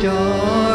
don't